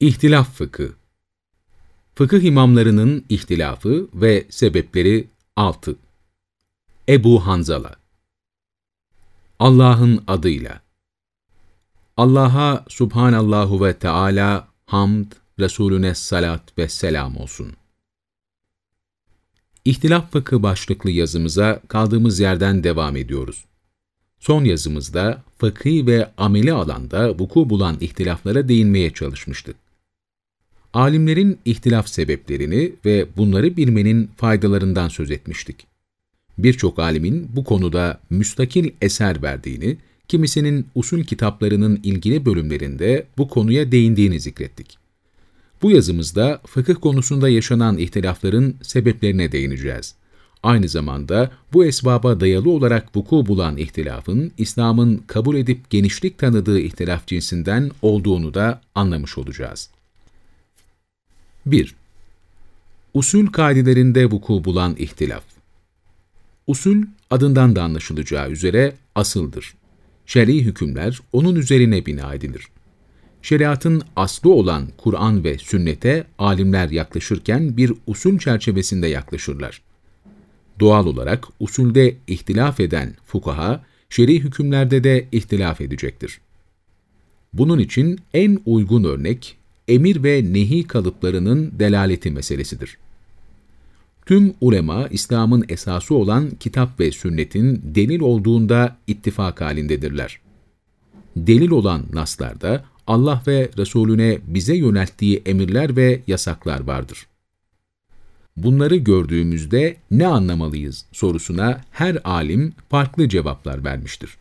İhtilaf Fıkı Fıkıh imamlarının ihtilafı ve sebepleri 6 Ebu Hanzala Allah'ın adıyla Allah'a subhanallahu ve Teala hamd, Resulüne salat ve selam olsun. İhtilaf Fıkı başlıklı yazımıza kaldığımız yerden devam ediyoruz. Son yazımızda fıkhi ve ameli alanda vuku bulan ihtilaflara değinmeye çalışmıştık. Alimlerin ihtilaf sebeplerini ve bunları bilmenin faydalarından söz etmiştik. Birçok alimin bu konuda müstakil eser verdiğini, kimisinin usul kitaplarının ilgili bölümlerinde bu konuya değindiğini zikrettik. Bu yazımızda fıkıh konusunda yaşanan ihtilafların sebeplerine değineceğiz. Aynı zamanda bu esbaba dayalı olarak vuku bulan ihtilafın, İslam'ın kabul edip genişlik tanıdığı ihtilaf cinsinden olduğunu da anlamış olacağız. 1. Usul kaidelerinde vuku bulan ihtilaf Usul, adından da anlaşılacağı üzere asıldır. Şer'i hükümler onun üzerine bina edilir. Şeriatın aslı olan Kur'an ve sünnete alimler yaklaşırken bir usul çerçevesinde yaklaşırlar. Doğal olarak usulde ihtilaf eden fukaha, şer'i hükümlerde de ihtilaf edecektir. Bunun için en uygun örnek, emir ve nehi kalıplarının delaleti meselesidir. Tüm ulema, İslam'ın esası olan kitap ve sünnetin delil olduğunda ittifak halindedirler. Delil olan naslarda Allah ve Resulüne bize yönelttiği emirler ve yasaklar vardır. Bunları gördüğümüzde ne anlamalıyız sorusuna her alim farklı cevaplar vermiştir.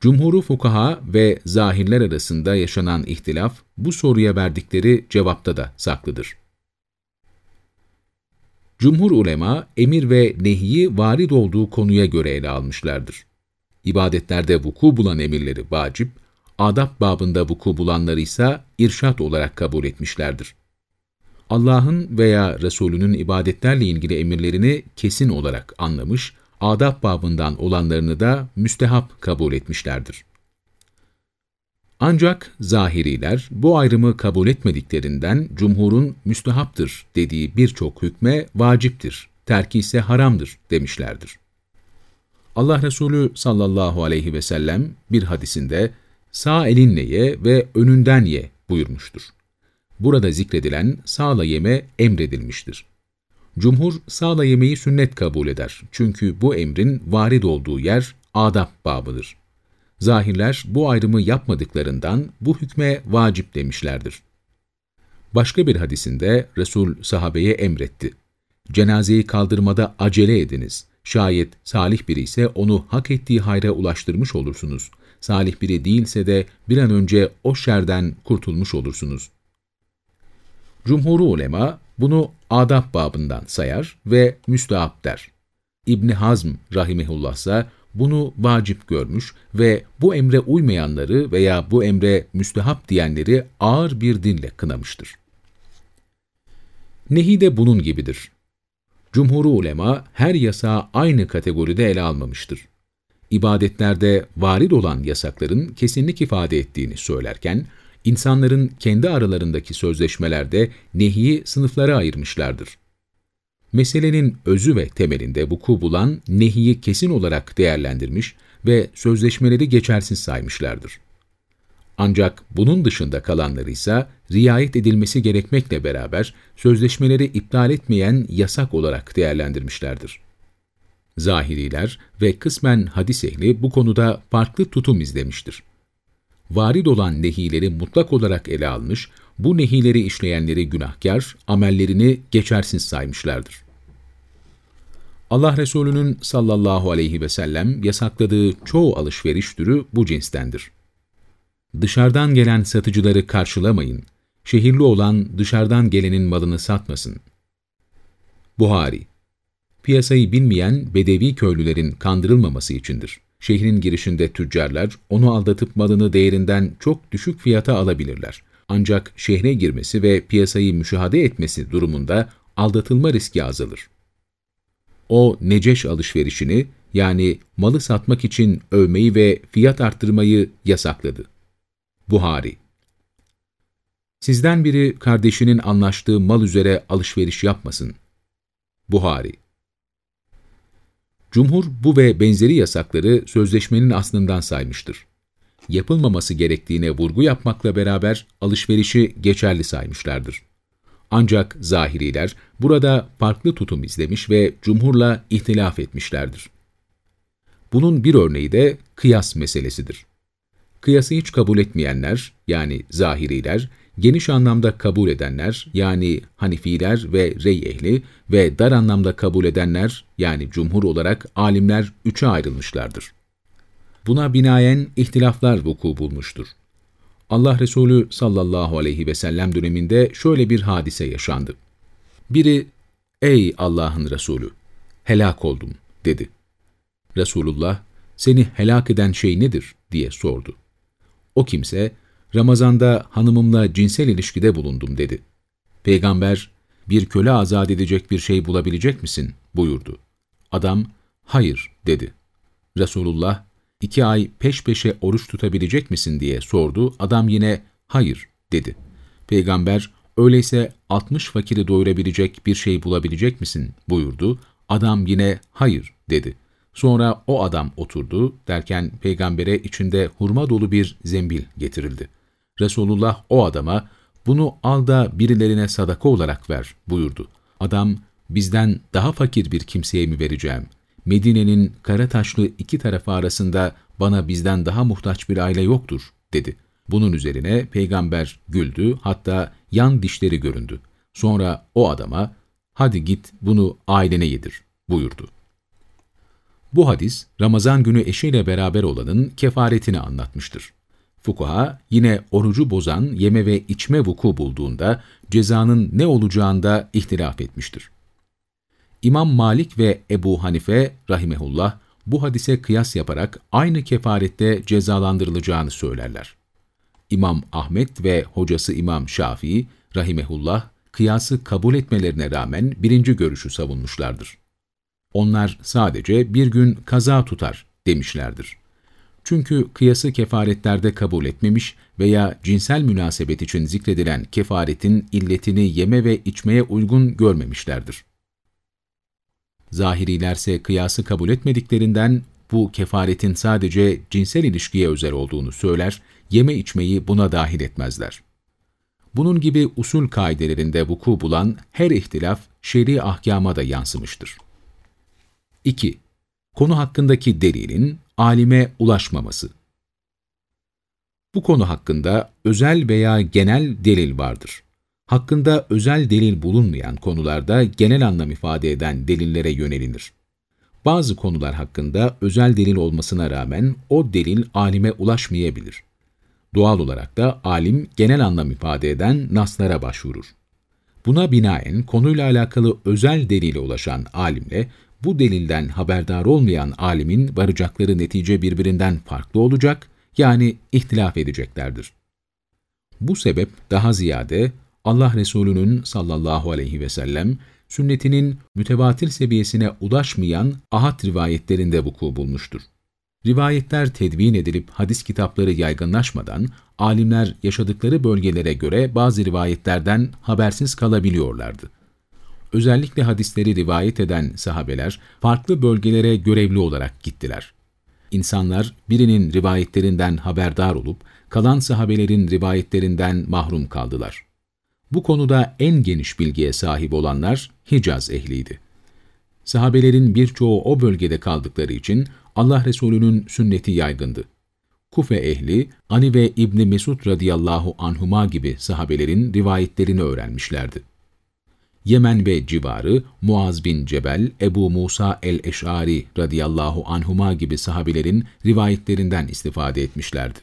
Cumhuru fukaha ve zahirler arasında yaşanan ihtilaf bu soruya verdikleri cevapta da saklıdır. Cumhur ulema emir ve nehiyi varid olduğu konuya göre ele almışlardır. İbadetlerde vuku bulan emirleri vacip, adab babında vuku bulanları ise irşat olarak kabul etmişlerdir. Allah'ın veya Resulünün ibadetlerle ilgili emirlerini kesin olarak anlamış, adab babından olanlarını da müstehap kabul etmişlerdir. Ancak zahiriler bu ayrımı kabul etmediklerinden cumhurun müstehaptır dediği birçok hükme vaciptir, terki ise haramdır demişlerdir. Allah Resulü sallallahu aleyhi ve sellem bir hadisinde sağ elinle ye ve önünden ye buyurmuştur. Burada zikredilen sağla yeme emredilmiştir. Cumhur sağla yemeyi sünnet kabul eder. Çünkü bu emrin varid olduğu yer adab babıdır. Zahirler bu ayrımı yapmadıklarından bu hükme vacip demişlerdir. Başka bir hadisinde Resul sahabeye emretti. Cenazeyi kaldırmada acele ediniz. Şayet salih biri ise onu hak ettiği hayra ulaştırmış olursunuz. Salih biri değilse de bir an önce o şerden kurtulmuş olursunuz. Cumhuru ulema bunu adab babından sayar ve müstahap der. İbni Hazm rahimehullah ise bunu vacip görmüş ve bu emre uymayanları veya bu emre müstehap diyenleri ağır bir dille kınamıştır. Nehi de bunun gibidir. Cumhuru ulema her yasağı aynı kategoride ele almamıştır. İbadetlerde varid olan yasakların kesinlik ifade ettiğini söylerken, insanların kendi aralarındaki sözleşmelerde nehiyi sınıflara ayırmışlardır. Meselenin özü ve temelinde vuku bulan nehiyi kesin olarak değerlendirmiş ve sözleşmeleri geçersiz saymışlardır. Ancak bunun dışında kalanları ise riayet edilmesi gerekmekle beraber sözleşmeleri iptal etmeyen yasak olarak değerlendirmişlerdir. Zahiriler ve kısmen hadis ehli bu konuda farklı tutum izlemiştir varid olan nehileri mutlak olarak ele almış, bu nehileri işleyenleri günahkar, amellerini geçersiz saymışlardır. Allah Resulü'nün sallallahu aleyhi ve sellem yasakladığı çoğu alışveriş türü bu cinstendir. Dışarıdan gelen satıcıları karşılamayın, şehirli olan dışarıdan gelenin malını satmasın. Buhari Piyasayı bilmeyen bedevi köylülerin kandırılmaması içindir. Şehrin girişinde tüccarlar onu aldatıp malını değerinden çok düşük fiyata alabilirler. Ancak şehre girmesi ve piyasayı müşahede etmesi durumunda aldatılma riski azalır. O neceş alışverişini yani malı satmak için övmeyi ve fiyat arttırmayı yasakladı. Buhari Sizden biri kardeşinin anlaştığı mal üzere alışveriş yapmasın. Buhari Cumhur bu ve benzeri yasakları sözleşmenin aslından saymıştır. Yapılmaması gerektiğine vurgu yapmakla beraber alışverişi geçerli saymışlardır. Ancak zahiriler burada farklı tutum izlemiş ve cumhurla ihtilaf etmişlerdir. Bunun bir örneği de kıyas meselesidir. Kıyası hiç kabul etmeyenler, yani zahiriler, geniş anlamda kabul edenler, yani Hanifiler ve Rey ehli ve dar anlamda kabul edenler, yani cumhur olarak alimler üçe ayrılmışlardır. Buna binaen ihtilaflar vuku bulmuştur. Allah Resulü sallallahu aleyhi ve sellem döneminde şöyle bir hadise yaşandı. Biri, ''Ey Allah'ın Resulü, helak oldum.'' dedi. Resulullah, ''Seni helak eden şey nedir?'' diye sordu. O kimse, Ramazanda hanımımla cinsel ilişkide bulundum dedi. Peygamber, bir köle azat edecek bir şey bulabilecek misin? buyurdu. Adam, hayır dedi. Resulullah, iki ay peş peşe oruç tutabilecek misin diye sordu. Adam yine hayır dedi. Peygamber öyleyse 60 fakiri doyurabilecek bir şey bulabilecek misin buyurdu. Adam yine hayır dedi. Sonra o adam oturdu derken peygambere içinde hurma dolu bir zembil getirildi. Resulullah o adama bunu al da birilerine sadaka olarak ver buyurdu. Adam bizden daha fakir bir kimseye mi vereceğim? Medine'nin kara taşlı iki tarafı arasında bana bizden daha muhtaç bir aile yoktur, dedi. Bunun üzerine peygamber güldü, hatta yan dişleri göründü. Sonra o adama, hadi git bunu ailene yedir, buyurdu. Bu hadis, Ramazan günü eşiyle beraber olanın kefaretini anlatmıştır. Fukuha, yine orucu bozan yeme ve içme vuku bulduğunda cezanın ne olacağında ihtilaf etmiştir. İmam Malik ve Ebu Hanife rahimehullah bu hadise kıyas yaparak aynı kefarette cezalandırılacağını söylerler. İmam Ahmet ve hocası İmam Şafii rahimehullah kıyası kabul etmelerine rağmen birinci görüşü savunmuşlardır. Onlar sadece bir gün kaza tutar demişlerdir. Çünkü kıyası kefaretlerde kabul etmemiş veya cinsel münasebet için zikredilen kefaretin illetini yeme ve içmeye uygun görmemişlerdir. Zahirilerse kıyası kabul etmediklerinden bu kefaretin sadece cinsel ilişkiye özel olduğunu söyler, yeme içmeyi buna dahil etmezler. Bunun gibi usul kaidelerinde vuku bulan her ihtilaf şer'i ahkama da yansımıştır. 2. Konu hakkındaki delilin alime ulaşmaması. Bu konu hakkında özel veya genel delil vardır hakkında özel delil bulunmayan konularda genel anlam ifade eden delillere yönelilir. Bazı konular hakkında özel delil olmasına rağmen o delil alime ulaşmayabilir. Doğal olarak da alim genel anlam ifade eden naslara başvurur. Buna binaen konuyla alakalı özel delile ulaşan alimle bu delilden haberdar olmayan alimin varacakları netice birbirinden farklı olacak, yani ihtilaf edeceklerdir. Bu sebep daha ziyade Allah Resulü'nün sallallahu aleyhi ve sellem sünnetinin mütevatir seviyesine ulaşmayan ahad rivayetlerinde vuku bulmuştur. Rivayetler tedvin edilip hadis kitapları yaygınlaşmadan, alimler yaşadıkları bölgelere göre bazı rivayetlerden habersiz kalabiliyorlardı. Özellikle hadisleri rivayet eden sahabeler, farklı bölgelere görevli olarak gittiler. İnsanlar birinin rivayetlerinden haberdar olup, kalan sahabelerin rivayetlerinden mahrum kaldılar. Bu konuda en geniş bilgiye sahip olanlar Hicaz ehliydi. Sahabelerin birçoğu o bölgede kaldıkları için Allah Resulü'nün sünneti yaygındı. Kufe ehli, Ani ve İbni Mesud radıyallahu anhuma gibi sahabelerin rivayetlerini öğrenmişlerdi. Yemen ve civarı Muaz bin Cebel, Ebu Musa el-Eş'ari radıyallahu anhuma gibi sahabelerin rivayetlerinden istifade etmişlerdi.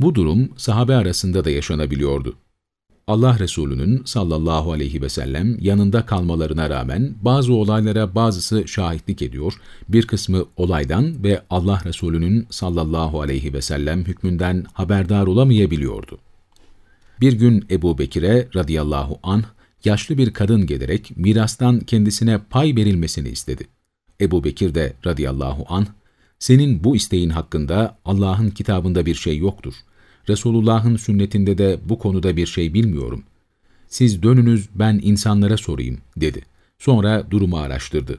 Bu durum sahabe arasında da yaşanabiliyordu. Allah Resulü'nün sallallahu aleyhi ve sellem yanında kalmalarına rağmen bazı olaylara bazısı şahitlik ediyor, bir kısmı olaydan ve Allah Resulü'nün sallallahu aleyhi ve sellem hükmünden haberdar olamayabiliyordu. Bir gün Ebu Bekir'e radıyallahu anh, yaşlı bir kadın gelerek mirastan kendisine pay verilmesini istedi. Ebu Bekir de radıyallahu anh, senin bu isteğin hakkında Allah'ın kitabında bir şey yoktur Resulullah'ın sünnetinde de bu konuda bir şey bilmiyorum. Siz dönünüz ben insanlara sorayım dedi. Sonra durumu araştırdı.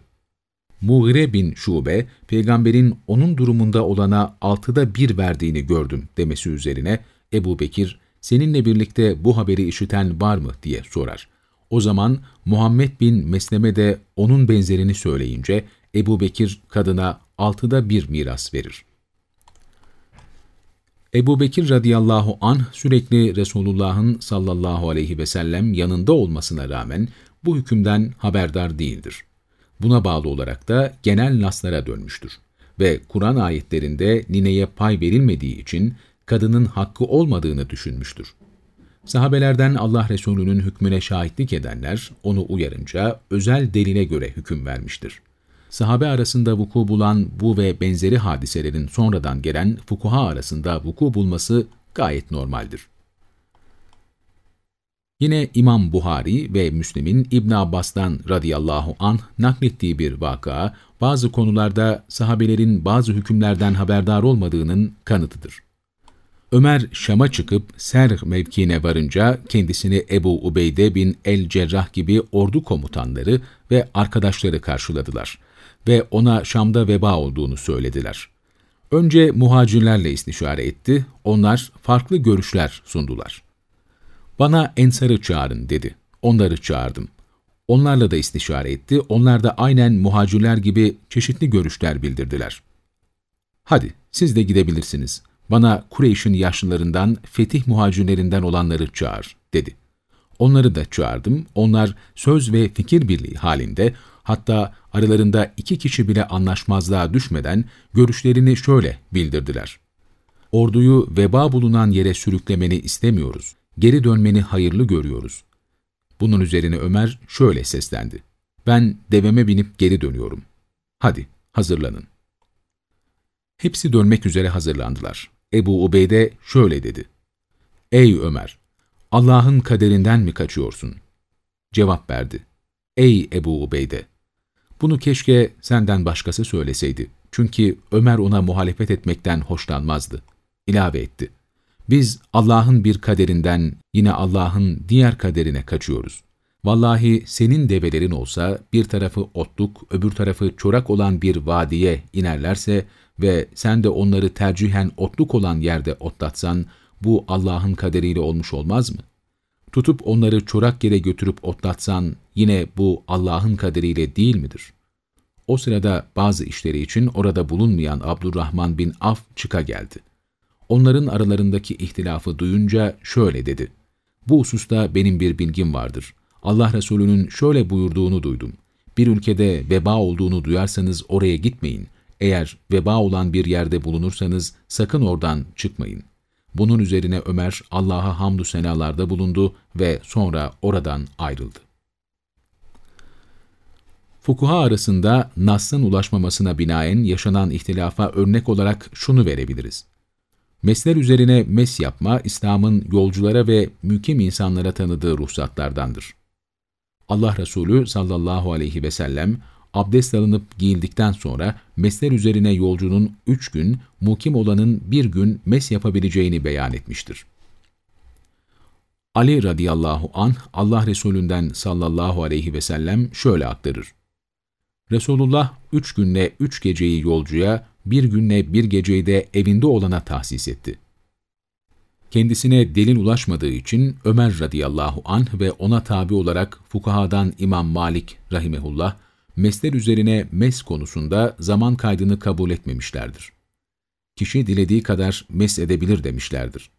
Mughire bin Şube, peygamberin onun durumunda olana altıda bir verdiğini gördüm demesi üzerine Ebu Bekir, seninle birlikte bu haberi işiten var mı diye sorar. O zaman Muhammed bin Mesleme de onun benzerini söyleyince Ebu Bekir kadına altıda bir miras verir. Ebu Bekir radıyallahu anh sürekli Resulullah'ın sallallahu aleyhi ve sellem yanında olmasına rağmen bu hükümden haberdar değildir. Buna bağlı olarak da genel naslara dönmüştür. Ve Kur'an ayetlerinde nineye pay verilmediği için kadının hakkı olmadığını düşünmüştür. Sahabelerden Allah Resulü'nün hükmüne şahitlik edenler onu uyarınca özel delile göre hüküm vermiştir. Sahabe arasında vuku bulan bu ve benzeri hadiselerin sonradan gelen fukuha arasında vuku bulması gayet normaldir. Yine İmam Buhari ve Müslim'in İbn Abbas'tan radıyallahu anh naklettiği bir vaka, bazı konularda sahabelerin bazı hükümlerden haberdar olmadığının kanıtıdır. Ömer Şam'a çıkıp Serh mevkiine varınca kendisini Ebu Ubeyde bin el-Cerrah gibi ordu komutanları ve arkadaşları karşıladılar ve ona Şam'da veba olduğunu söylediler. Önce muhacirlerle istişare etti, onlar farklı görüşler sundular. Bana Ensar'ı çağırın dedi. Onları çağırdım. Onlarla da istişare etti. Onlar da aynen muhacirler gibi çeşitli görüşler bildirdiler. Hadi siz de gidebilirsiniz. Bana Kureyş'in yaşlılarından, fetih muhacirlerinden olanları çağır, dedi. Onları da çağırdım. Onlar söz ve fikir birliği halinde, hatta aralarında iki kişi bile anlaşmazlığa düşmeden görüşlerini şöyle bildirdiler. Orduyu veba bulunan yere sürüklemeni istemiyoruz geri dönmeni hayırlı görüyoruz. Bunun üzerine Ömer şöyle seslendi. Ben deveme binip geri dönüyorum. Hadi hazırlanın. Hepsi dönmek üzere hazırlandılar. Ebu Ubeyde şöyle dedi. Ey Ömer! Allah'ın kaderinden mi kaçıyorsun? Cevap verdi. Ey Ebu Ubeyde! Bunu keşke senden başkası söyleseydi. Çünkü Ömer ona muhalefet etmekten hoşlanmazdı. İlave etti. Biz Allah'ın bir kaderinden yine Allah'ın diğer kaderine kaçıyoruz. Vallahi senin develerin olsa bir tarafı otluk, öbür tarafı çorak olan bir vadiye inerlerse ve sen de onları tercihen otluk olan yerde otlatsan, bu Allah'ın kaderiyle olmuş olmaz mı? Tutup onları çorak yere götürüp otlatsan, yine bu Allah'ın kaderiyle değil midir? O sırada bazı işleri için orada bulunmayan Abdurrahman bin Af çıka geldi onların aralarındaki ihtilafı duyunca şöyle dedi. Bu hususta benim bir bilgim vardır. Allah Resulü'nün şöyle buyurduğunu duydum. Bir ülkede veba olduğunu duyarsanız oraya gitmeyin. Eğer veba olan bir yerde bulunursanız sakın oradan çıkmayın. Bunun üzerine Ömer Allah'a hamdü senalarda bulundu ve sonra oradan ayrıldı. Fukuha arasında Nas'ın ulaşmamasına binaen yaşanan ihtilafa örnek olarak şunu verebiliriz. Mesler üzerine mes yapma, İslam'ın yolculara ve mükim insanlara tanıdığı ruhsatlardandır. Allah Resulü sallallahu aleyhi ve sellem, abdest alınıp giyildikten sonra mesler üzerine yolcunun üç gün, mukim olanın bir gün mes yapabileceğini beyan etmiştir. Ali radıyallahu anh, Allah Resulünden sallallahu aleyhi ve sellem şöyle aktarır. Resulullah üç günle üç geceyi yolcuya, bir günle bir geceyi de evinde olana tahsis etti. Kendisine delil ulaşmadığı için Ömer radıyallahu anh ve ona tabi olarak fukahadan İmam Malik rahimehullah, mesler üzerine mes konusunda zaman kaydını kabul etmemişlerdir. Kişi dilediği kadar mes edebilir demişlerdir.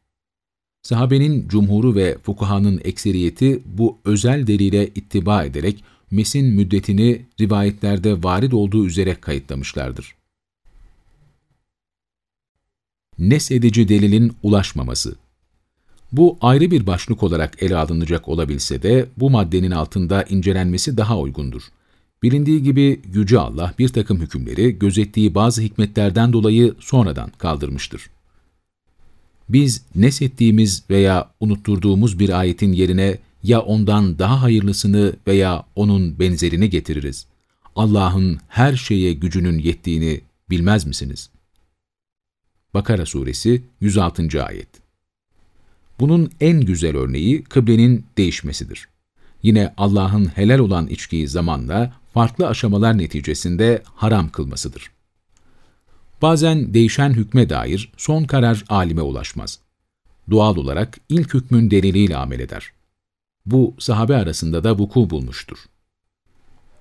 Sahabenin cumhuru ve fukahanın ekseriyeti bu özel delile ittiba ederek mesin müddetini rivayetlerde varid olduğu üzere kayıtlamışlardır. nesedici delilin ulaşmaması. Bu ayrı bir başlık olarak ele alınacak olabilse de bu maddenin altında incelenmesi daha uygundur. Bilindiği gibi Yüce Allah bir takım hükümleri gözettiği bazı hikmetlerden dolayı sonradan kaldırmıştır. Biz nesettiğimiz veya unutturduğumuz bir ayetin yerine ya ondan daha hayırlısını veya onun benzerini getiririz. Allah'ın her şeye gücünün yettiğini bilmez misiniz? Bakara Suresi 106. Ayet Bunun en güzel örneği kıblenin değişmesidir. Yine Allah'ın helal olan içkiyi zamanla farklı aşamalar neticesinde haram kılmasıdır. Bazen değişen hükme dair son karar alime ulaşmaz. Doğal olarak ilk hükmün deliliyle amel eder. Bu sahabe arasında da vuku bulmuştur.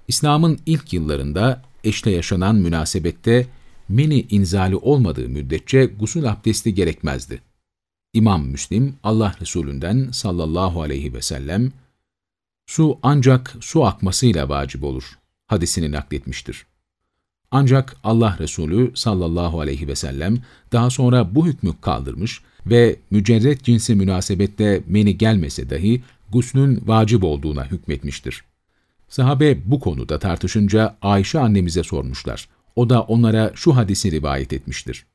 İslam'ın ilk yıllarında eşle yaşanan münasebette meni inzali olmadığı müddetçe gusül abdesti gerekmezdi. İmam Müslim, Allah Resulünden sallallahu aleyhi ve sellem, su ancak su akmasıyla vacip olur hadisini nakletmiştir. Ancak Allah Resulü sallallahu aleyhi ve sellem daha sonra bu hükmü kaldırmış ve mücerret cinsi münasebette meni gelmese dahi guslün vacip olduğuna hükmetmiştir. Sahabe bu konuda tartışınca Ayşe annemize sormuşlar. O da onlara şu hadisi rivayet etmiştir.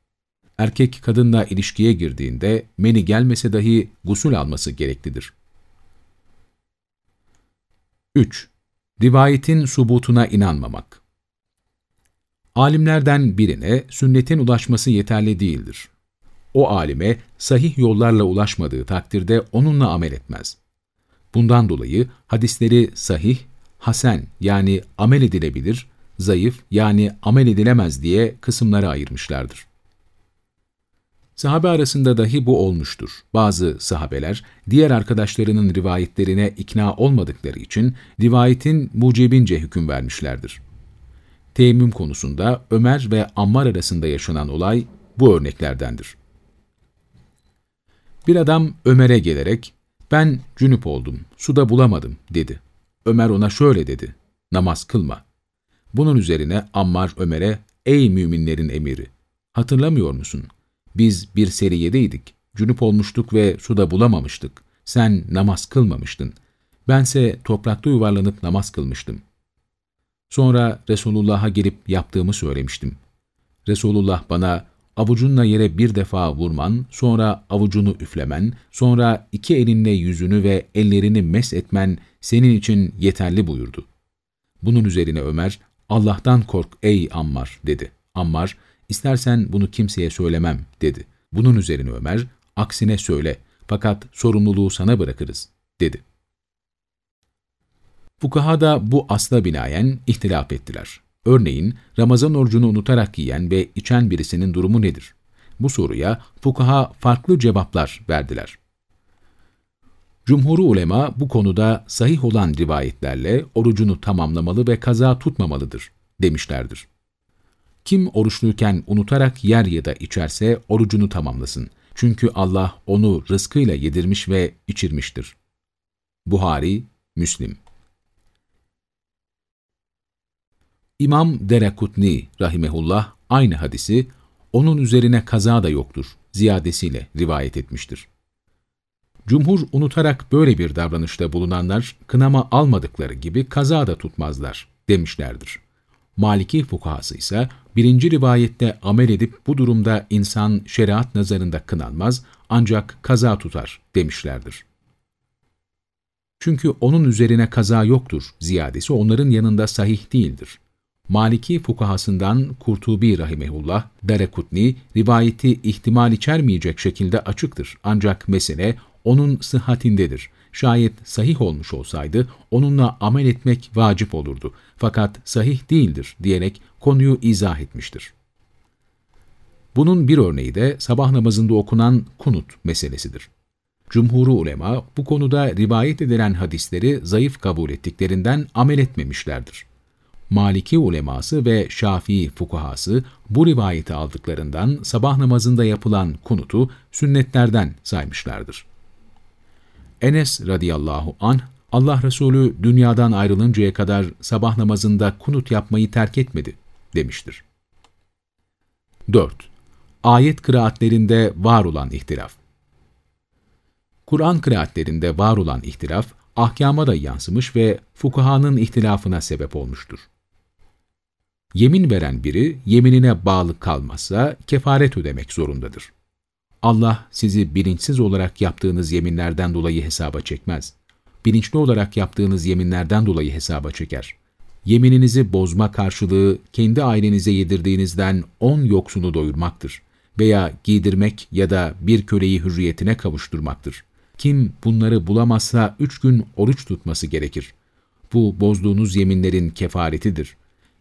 Erkek kadınla ilişkiye girdiğinde meni gelmese dahi gusül alması gereklidir. 3. Rivayetin subutuna inanmamak Alimlerden birine sünnetin ulaşması yeterli değildir. O alime sahih yollarla ulaşmadığı takdirde onunla amel etmez. Bundan dolayı hadisleri sahih, hasen yani amel edilebilir, zayıf yani amel edilemez diye kısımlara ayırmışlardır. Sahabe arasında dahi bu olmuştur. Bazı sahabeler, diğer arkadaşlarının rivayetlerine ikna olmadıkları için rivayetin mucibince hüküm vermişlerdir. Teyemmüm konusunda Ömer ve Ammar arasında yaşanan olay bu örneklerdendir. Bir adam Ömer'e gelerek, ben cünüp oldum, suda bulamadım dedi. Ömer ona şöyle dedi, namaz kılma. Bunun üzerine Ammar Ömer'e, ey müminlerin emiri, hatırlamıyor musun? Biz bir seriyedeydik, cünüp olmuştuk ve suda bulamamıştık. Sen namaz kılmamıştın. Bense toprakta yuvarlanıp namaz kılmıştım. Sonra Resulullah'a gelip yaptığımı söylemiştim. Resulullah bana, avucunla yere bir defa vurman, sonra avucunu üflemen, sonra iki elinle yüzünü ve ellerini mes etmen senin için yeterli buyurdu. Bunun üzerine Ömer, Allah'tan kork ey Ammar dedi. Ammar, istersen bunu kimseye söylemem dedi. Bunun üzerine Ömer, aksine söyle fakat sorumluluğu sana bırakırız dedi. Fukaha da bu asla binaen ihtilaf ettiler. Örneğin Ramazan orucunu unutarak yiyen ve içen birisinin durumu nedir? Bu soruya fukaha farklı cevaplar verdiler. Cumhuru ulema bu konuda sahih olan rivayetlerle orucunu tamamlamalı ve kaza tutmamalıdır demişlerdir. Kim oruçluyken unutarak yer ya da içerse orucunu tamamlasın. Çünkü Allah onu rızkıyla yedirmiş ve içirmiştir. Buhari, Müslim İmam Derekutni rahimehullah aynı hadisi onun üzerine kaza da yoktur ziyadesiyle rivayet etmiştir. Cumhur unutarak böyle bir davranışta bulunanlar kınama almadıkları gibi kaza da tutmazlar demişlerdir. Maliki fukahası ise birinci rivayette amel edip bu durumda insan şeriat nazarında kınanmaz ancak kaza tutar demişlerdir. Çünkü onun üzerine kaza yoktur ziyadesi onların yanında sahih değildir. Maliki fukahasından Kurtubi rahimehullah, Derekutni, rivayeti ihtimal içermeyecek şekilde açıktır. Ancak mesele onun sıhhatindedir. Şayet sahih olmuş olsaydı onunla amel etmek vacip olurdu. Fakat sahih değildir diyerek konuyu izah etmiştir. Bunun bir örneği de sabah namazında okunan kunut meselesidir. Cumhuru ulema bu konuda rivayet edilen hadisleri zayıf kabul ettiklerinden amel etmemişlerdir. Maliki uleması ve Şafii fukahası bu rivayeti aldıklarından sabah namazında yapılan kunutu sünnetlerden saymışlardır. Enes radıyallahu anh, Allah Resulü dünyadan ayrılıncaya kadar sabah namazında kunut yapmayı terk etmedi demiştir. 4. Ayet kıraatlerinde var olan ihtilaf Kur'an kıraatlerinde var olan ihtilaf, ahkama da yansımış ve fukahanın ihtilafına sebep olmuştur. Yemin veren biri yeminine bağlı kalmazsa kefaret ödemek zorundadır. Allah sizi bilinçsiz olarak yaptığınız yeminlerden dolayı hesaba çekmez. Bilinçli olarak yaptığınız yeminlerden dolayı hesaba çeker. Yemininizi bozma karşılığı kendi ailenize yedirdiğinizden on yoksunu doyurmaktır veya giydirmek ya da bir köleyi hürriyetine kavuşturmaktır. Kim bunları bulamazsa üç gün oruç tutması gerekir. Bu bozduğunuz yeminlerin kefaretidir.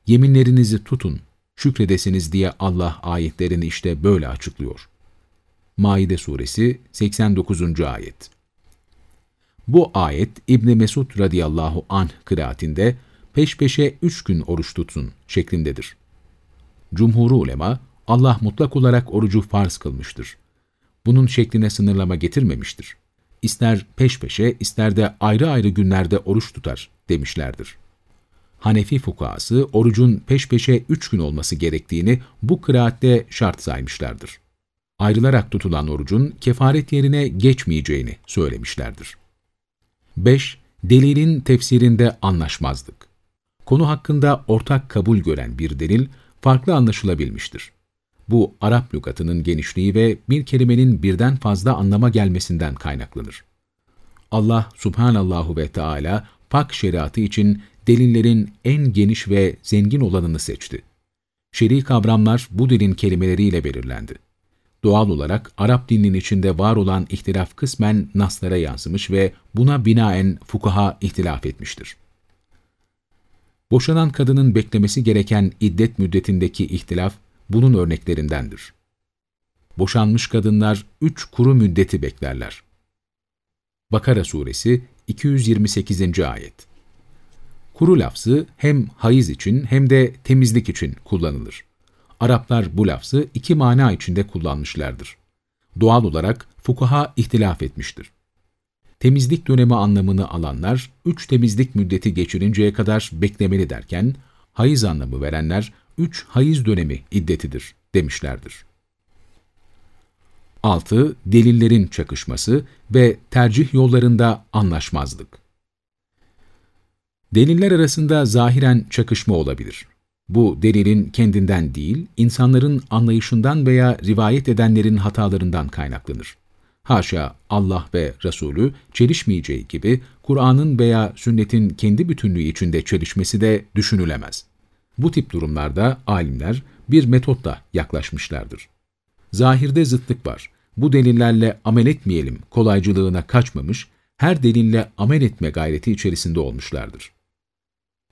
Yeminlerinizi tutun, şükredesiniz diye Allah ayetlerini işte böyle açıklıyor. Maide Suresi 89. Ayet Bu ayet İbni Mesud radıyallahu anh kıraatinde peş peşe üç gün oruç tutsun şeklindedir. Cumhuru ulema, Allah mutlak olarak orucu farz kılmıştır. Bunun şekline sınırlama getirmemiştir. İster peş peşe, ister de ayrı ayrı günlerde oruç tutar demişlerdir. Hanefi fukası orucun peş peşe üç gün olması gerektiğini bu kıraatte şart saymışlardır. Ayrılarak tutulan orucun kefaret yerine geçmeyeceğini söylemişlerdir. 5. Delilin tefsirinde anlaşmazlık. Konu hakkında ortak kabul gören bir delil, farklı anlaşılabilmiştir. Bu Arap lügatının genişliği ve bir kelimenin birden fazla anlama gelmesinden kaynaklanır. Allah subhanallahu ve Teala pak şeriatı için delillerin en geniş ve zengin olanını seçti. Şer'i kavramlar bu dilin kelimeleriyle belirlendi. Doğal olarak Arap dilinin içinde var olan ihtilaf kısmen naslara yansımış ve buna binaen fukaha ihtilaf etmiştir. Boşanan kadının beklemesi gereken iddet müddetindeki ihtilaf bunun örneklerindendir. Boşanmış kadınlar üç kuru müddeti beklerler. Bakara Suresi 228. Ayet Kuru lafzı hem hayız için hem de temizlik için kullanılır. Araplar bu lafzı iki mana içinde kullanmışlardır. Doğal olarak fukaha ihtilaf etmiştir. Temizlik dönemi anlamını alanlar, üç temizlik müddeti geçirinceye kadar beklemeli derken, hayız anlamı verenler, üç hayız dönemi iddetidir demişlerdir. 6. Delillerin çakışması ve tercih yollarında anlaşmazlık. Deliller arasında zahiren çakışma olabilir. Bu delilin kendinden değil, insanların anlayışından veya rivayet edenlerin hatalarından kaynaklanır. Haşa Allah ve Resulü çelişmeyeceği gibi Kur'an'ın veya sünnetin kendi bütünlüğü içinde çelişmesi de düşünülemez. Bu tip durumlarda alimler bir metotla yaklaşmışlardır. Zahirde zıtlık var. Bu delillerle amel etmeyelim kolaycılığına kaçmamış, her delille amel etme gayreti içerisinde olmuşlardır.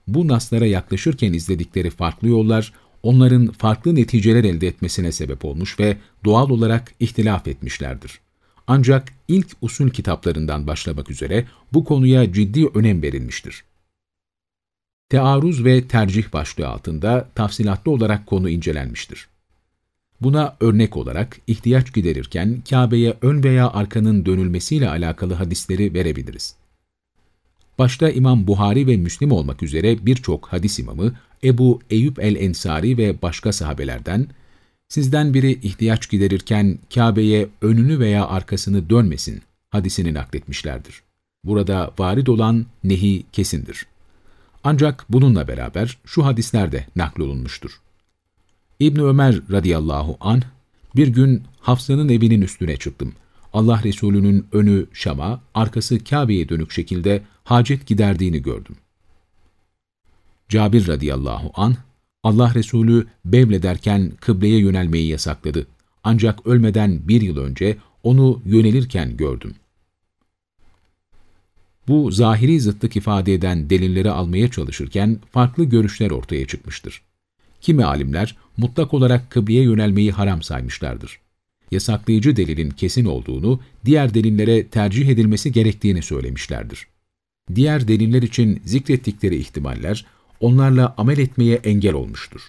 Bu naslara yaklaşırken izledikleri farklı yollar, onların farklı neticeler elde etmesine sebep olmuş ve doğal olarak ihtilaf etmişlerdir. Ancak ilk usul kitaplarından başlamak üzere bu konuya ciddi önem verilmiştir. Tearuz ve tercih başlığı altında tafsilatlı olarak konu incelenmiştir. Buna örnek olarak ihtiyaç giderirken Kabe'ye ön veya arkanın dönülmesiyle alakalı hadisleri verebiliriz. Başta İmam Buhari ve Müslim olmak üzere birçok hadis imamı Ebu Eyüp el-Ensari ve başka sahabelerden sizden biri ihtiyaç giderirken Kabe'ye önünü veya arkasını dönmesin hadisini nakletmişlerdir. Burada varid olan nehi kesindir. Ancak bununla beraber şu hadisler de naklolunmuştur. İbn Ömer radıyallahu an bir gün Hafsa'nın evinin üstüne çıktım. Allah Resulü'nün önü Şam'a, arkası Kabe'ye dönük şekilde hacet giderdiğini gördüm. Cabir radıyallahu an Allah Resulü bevlederken kıbleye yönelmeyi yasakladı. Ancak ölmeden bir yıl önce onu yönelirken gördüm. Bu zahiri zıtlık ifade eden delilleri almaya çalışırken farklı görüşler ortaya çıkmıştır. Kimi alimler mutlak olarak kıbleye yönelmeyi haram saymışlardır. Yasaklayıcı delilin kesin olduğunu, diğer delillere tercih edilmesi gerektiğini söylemişlerdir. Diğer deliller için zikrettikleri ihtimaller, onlarla amel etmeye engel olmuştur.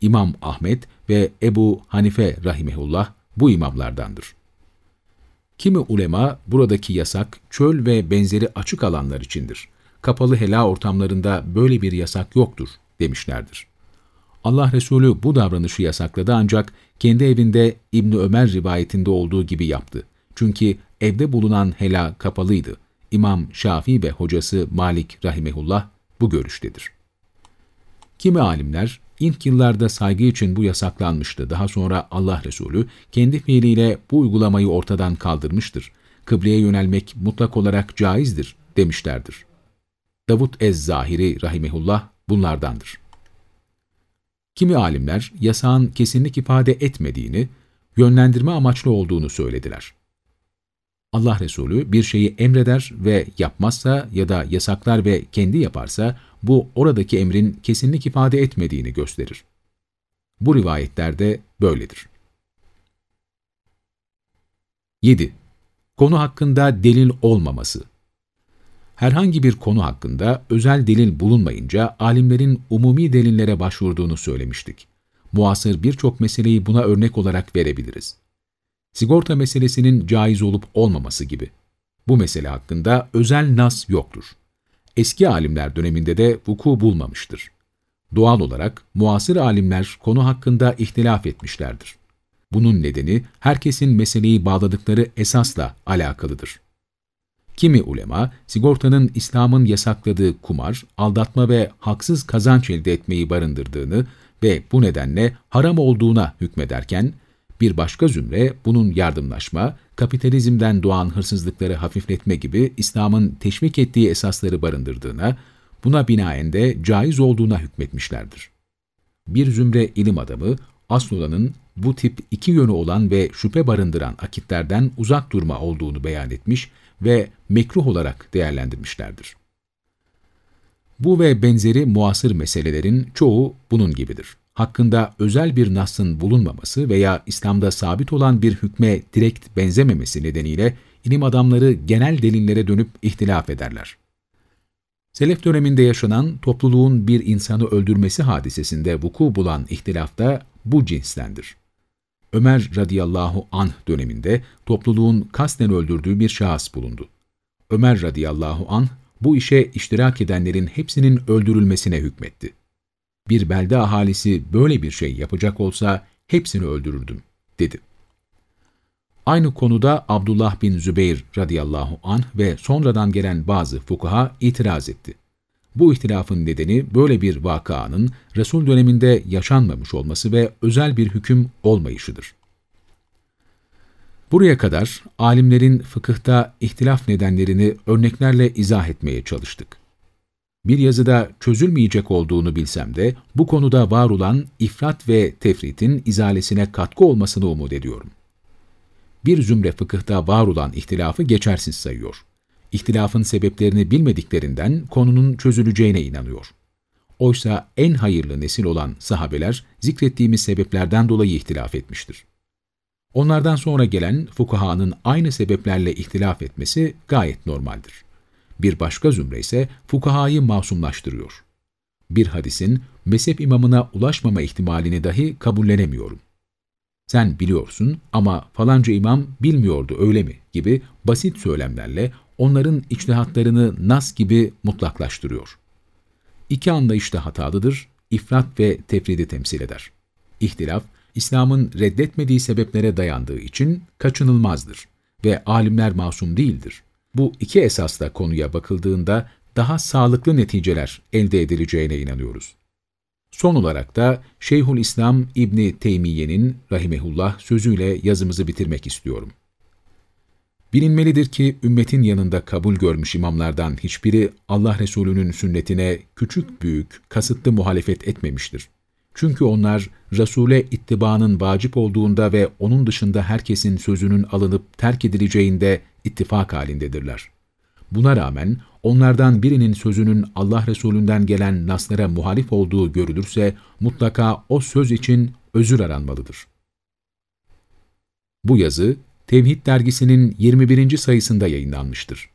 İmam Ahmet ve Ebu Hanife rahimehullah bu imamlardandır. Kimi ulema buradaki yasak çöl ve benzeri açık alanlar içindir. Kapalı hela ortamlarında böyle bir yasak yoktur demişlerdir. Allah Resulü bu davranışı yasakladı ancak kendi evinde İbni Ömer rivayetinde olduğu gibi yaptı. Çünkü evde bulunan hela kapalıydı. İmam Şafii ve hocası Malik rahimehullah bu görüştedir. Kimi alimler ilk yıllarda saygı için bu yasaklanmıştı. Daha sonra Allah Resulü kendi fiiliyle bu uygulamayı ortadan kaldırmıştır. Kıbleye yönelmek mutlak olarak caizdir demişlerdir. Davud Ez-Zahiri rahimehullah bunlardandır. Kimi alimler yasağın kesinlik ifade etmediğini, yönlendirme amaçlı olduğunu söylediler. Allah Resulü bir şeyi emreder ve yapmazsa ya da yasaklar ve kendi yaparsa bu oradaki emrin kesinlik ifade etmediğini gösterir. Bu rivayetlerde böyledir. 7. Konu hakkında delil olmaması Herhangi bir konu hakkında özel delil bulunmayınca alimlerin umumi delillere başvurduğunu söylemiştik. Muasır birçok meseleyi buna örnek olarak verebiliriz. Sigorta meselesinin caiz olup olmaması gibi. Bu mesele hakkında özel nas yoktur. Eski alimler döneminde de vuku bulmamıştır. Doğal olarak muasır alimler konu hakkında ihtilaf etmişlerdir. Bunun nedeni herkesin meseleyi bağladıkları esasla alakalıdır. Kimi ulema, sigortanın İslam'ın yasakladığı kumar, aldatma ve haksız kazanç elde etmeyi barındırdığını ve bu nedenle haram olduğuna hükmederken, bir başka zümre bunun yardımlaşma, kapitalizmden doğan hırsızlıkları hafifletme gibi İslam'ın teşvik ettiği esasları barındırdığına, buna binaen de caiz olduğuna hükmetmişlerdir. Bir zümre ilim adamı, asıl bu tip iki yönü olan ve şüphe barındıran akitlerden uzak durma olduğunu beyan etmiş ve mekruh olarak değerlendirmişlerdir. Bu ve benzeri muasır meselelerin çoğu bunun gibidir. Hakkında özel bir nasın bulunmaması veya İslam'da sabit olan bir hükme direkt benzememesi nedeniyle ilim adamları genel delillere dönüp ihtilaf ederler. Selef döneminde yaşanan topluluğun bir insanı öldürmesi hadisesinde vuku bulan ihtilaf da bu cinslendir. Ömer radıyallahu anh döneminde topluluğun kasten öldürdüğü bir şahıs bulundu. Ömer radıyallahu anh bu işe iştirak edenlerin hepsinin öldürülmesine hükmetti. Bir belde ahalisi böyle bir şey yapacak olsa hepsini öldürürdüm, dedi. Aynı konuda Abdullah bin Zübeyir radıyallahu anh ve sonradan gelen bazı fukaha itiraz etti. Bu ihtilafın nedeni böyle bir vakanın Resul döneminde yaşanmamış olması ve özel bir hüküm olmayışıdır. Buraya kadar alimlerin fıkıhta ihtilaf nedenlerini örneklerle izah etmeye çalıştık. Bir yazıda çözülmeyecek olduğunu bilsem de bu konuda var olan ifrat ve tefritin izalesine katkı olmasını umut ediyorum. Bir zümre fıkıhta var olan ihtilafı geçersiz sayıyor ihtilafın sebeplerini bilmediklerinden konunun çözüleceğine inanıyor. Oysa en hayırlı nesil olan sahabeler zikrettiğimiz sebeplerden dolayı ihtilaf etmiştir. Onlardan sonra gelen fukahanın aynı sebeplerle ihtilaf etmesi gayet normaldir. Bir başka zümre ise fukahayı masumlaştırıyor. Bir hadisin mezhep imamına ulaşmama ihtimalini dahi kabullenemiyorum. Sen biliyorsun ama falanca imam bilmiyordu öyle mi gibi basit söylemlerle onların içtihatlarını nas gibi mutlaklaştırıyor. İki anlayış da hatalıdır, ifrat ve tefridi temsil eder. İhtilaf, İslam'ın reddetmediği sebeplere dayandığı için kaçınılmazdır ve alimler masum değildir. Bu iki esasla konuya bakıldığında daha sağlıklı neticeler elde edileceğine inanıyoruz. Son olarak da Şeyhül İslam İbni Teymiye'nin rahimehullah sözüyle yazımızı bitirmek istiyorum. Bilinmelidir ki ümmetin yanında kabul görmüş imamlardan hiçbiri Allah Resulü'nün sünnetine küçük büyük kasıtlı muhalefet etmemiştir. Çünkü onlar Resul'e ittibanın vacip olduğunda ve onun dışında herkesin sözünün alınıp terk edileceğinde ittifak halindedirler. Buna rağmen onlardan birinin sözünün Allah Resulünden gelen naslara muhalif olduğu görülürse mutlaka o söz için özür aranmalıdır. Bu yazı Tevhid dergisinin 21. sayısında yayınlanmıştır.